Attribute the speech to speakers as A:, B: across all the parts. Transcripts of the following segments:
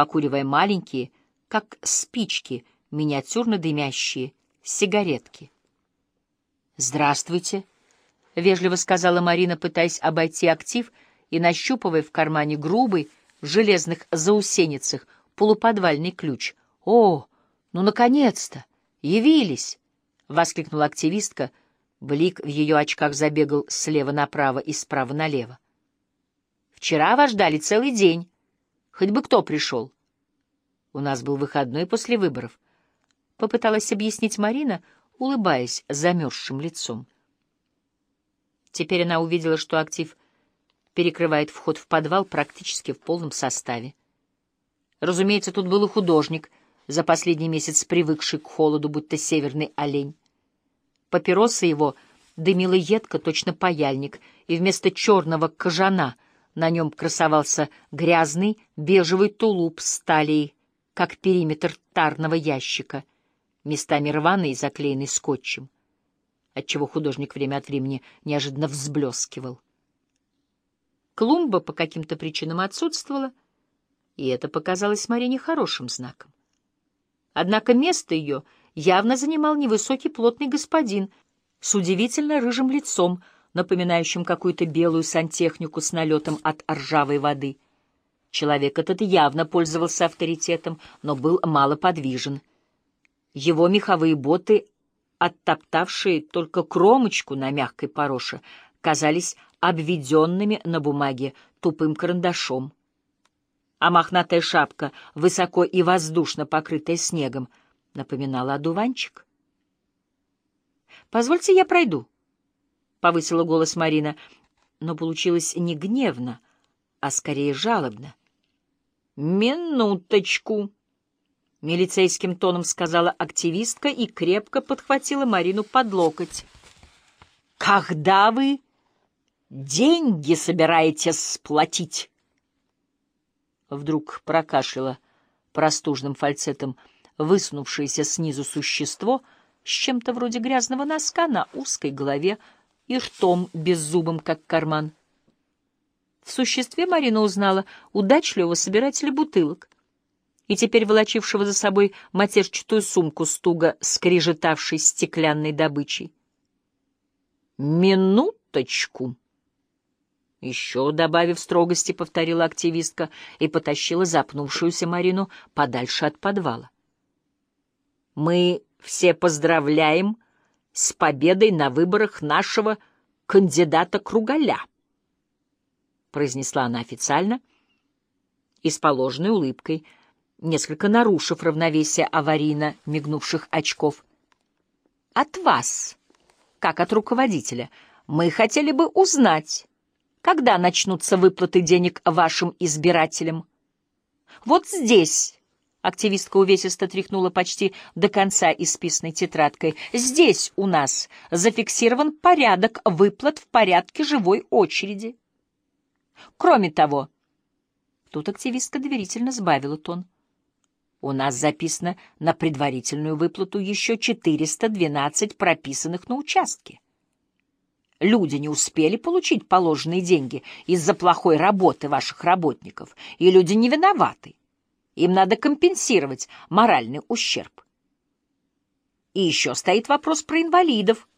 A: покуривая маленькие, как спички, миниатюрно дымящие сигаретки. «Здравствуйте», — вежливо сказала Марина, пытаясь обойти актив и нащупывая в кармане грубый, в железных заусеницах, полуподвальный ключ. «О, ну, наконец-то! Явились!» — воскликнула активистка. Блик в ее очках забегал слева направо и справа налево. «Вчера вас ждали целый день. Хоть бы кто пришел». «У нас был выходной после выборов», — попыталась объяснить Марина, улыбаясь замерзшим лицом. Теперь она увидела, что актив перекрывает вход в подвал практически в полном составе. Разумеется, тут был и художник, за последний месяц привыкший к холоду, будто северный олень. Папироса его дымила едко, точно паяльник, и вместо черного кожана на нем красовался грязный бежевый тулуп с талией, как периметр тарного ящика, местами рваный и заклеенный скотчем, отчего художник время от времени неожиданно взблескивал. Клумба по каким-то причинам отсутствовала, и это показалось Марине хорошим знаком. Однако место ее явно занимал невысокий плотный господин с удивительно рыжим лицом, напоминающим какую-то белую сантехнику с налетом от ржавой воды. Человек этот явно пользовался авторитетом, но был малоподвижен. Его меховые боты, оттоптавшие только кромочку на мягкой пороше, казались обведенными на бумаге тупым карандашом. А мохнатая шапка, высоко и воздушно покрытая снегом, напоминала одуванчик. «Позвольте, я пройду», — повысила голос Марина, но получилось не гневно, а скорее жалобно. «Минуточку», — милицейским тоном сказала активистка и крепко подхватила Марину под локоть. «Когда вы деньги собираетесь сплотить?» Вдруг прокашляла простужным фальцетом высунувшееся снизу существо с чем-то вроде грязного носка на узкой голове и ртом беззубым, как карман. В существе Марина узнала удачливого собирателя бутылок и теперь волочившего за собой матерчатую сумку с туго скрежетавшей стеклянной добычей. «Минуточку!» Еще, добавив строгости, повторила активистка и потащила запнувшуюся Марину подальше от подвала. «Мы все поздравляем с победой на выборах нашего кандидата Кругаля», произнесла она официально и с положенной улыбкой, несколько нарушив равновесие аварийно мигнувших очков. «От вас, как от руководителя, мы хотели бы узнать...» Когда начнутся выплаты денег вашим избирателям? Вот здесь, активистка увесисто тряхнула почти до конца исписанной тетрадкой, здесь у нас зафиксирован порядок выплат в порядке живой очереди. Кроме того, тут активистка доверительно сбавила тон. У нас записано на предварительную выплату еще 412 прописанных на участке люди не успели получить положенные деньги из-за плохой работы ваших работников, и люди не виноваты. Им надо компенсировать моральный ущерб. И еще стоит вопрос про инвалидов,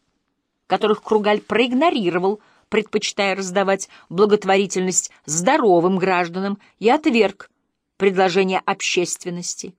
A: которых Кругаль проигнорировал, предпочитая раздавать благотворительность здоровым гражданам и отверг предложение общественности.